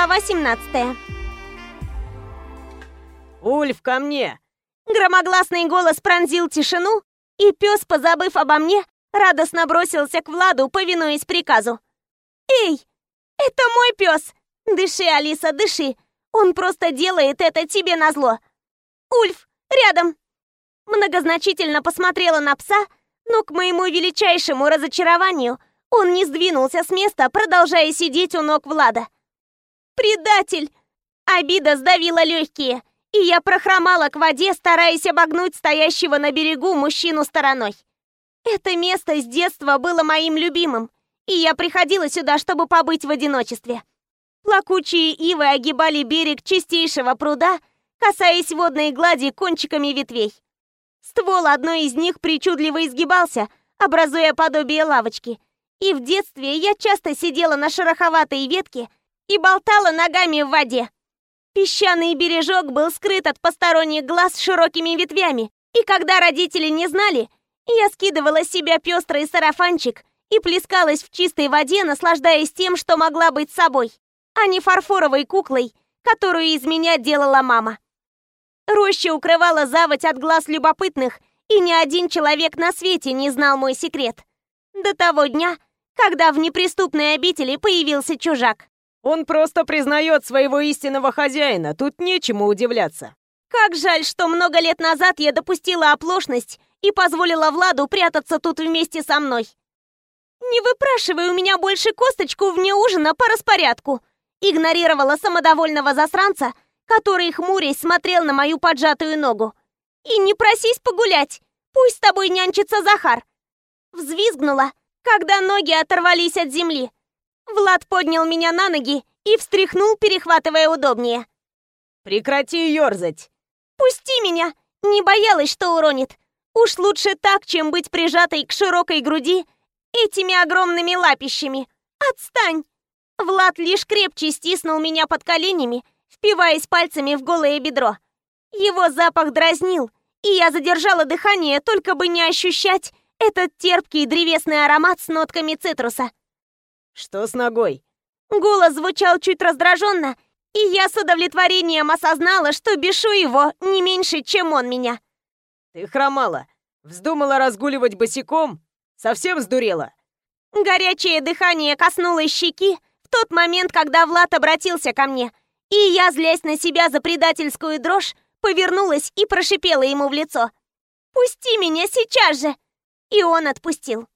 Глава 17 «Ульф, ко мне!» Громогласный голос пронзил тишину, и пес, позабыв обо мне, радостно бросился к Владу, повинуясь приказу. «Эй, это мой пес! Дыши, Алиса, дыши! Он просто делает это тебе назло! Ульф, рядом!» Многозначительно посмотрела на пса, но к моему величайшему разочарованию он не сдвинулся с места, продолжая сидеть у ног Влада. «Предатель!» Обида сдавила легкие, и я прохромала к воде, стараясь обогнуть стоящего на берегу мужчину стороной. Это место с детства было моим любимым, и я приходила сюда, чтобы побыть в одиночестве. Плакучие ивы огибали берег чистейшего пруда, касаясь водной глади кончиками ветвей. Ствол одной из них причудливо изгибался, образуя подобие лавочки. И в детстве я часто сидела на шероховатой ветке и болтала ногами в воде. Песчаный бережок был скрыт от посторонних глаз широкими ветвями, и когда родители не знали, я скидывала с себя пестрый сарафанчик и плескалась в чистой воде, наслаждаясь тем, что могла быть собой, а не фарфоровой куклой, которую из меня делала мама. Роща укрывала заводь от глаз любопытных, и ни один человек на свете не знал мой секрет. До того дня, когда в неприступной обители появился чужак. Он просто признает своего истинного хозяина, тут нечему удивляться. Как жаль, что много лет назад я допустила оплошность и позволила Владу прятаться тут вместе со мной. «Не выпрашивай у меня больше косточку вне ужина по распорядку», игнорировала самодовольного засранца, который, хмурясь, смотрел на мою поджатую ногу. «И не просись погулять, пусть с тобой нянчится Захар!» Взвизгнула, когда ноги оторвались от земли. Влад поднял меня на ноги и встряхнул, перехватывая удобнее. «Прекрати ерзать!» «Пусти меня!» Не боялась, что уронит. Уж лучше так, чем быть прижатой к широкой груди этими огромными лапищами. Отстань! Влад лишь крепче стиснул меня под коленями, впиваясь пальцами в голое бедро. Его запах дразнил, и я задержала дыхание, только бы не ощущать этот терпкий древесный аромат с нотками цитруса. «Что с ногой?» Голос звучал чуть раздраженно, и я с удовлетворением осознала, что бешу его не меньше, чем он меня. «Ты хромала. Вздумала разгуливать босиком? Совсем сдурела?» Горячее дыхание коснулось щеки в тот момент, когда Влад обратился ко мне, и я, злясь на себя за предательскую дрожь, повернулась и прошипела ему в лицо. «Пусти меня сейчас же!» И он отпустил.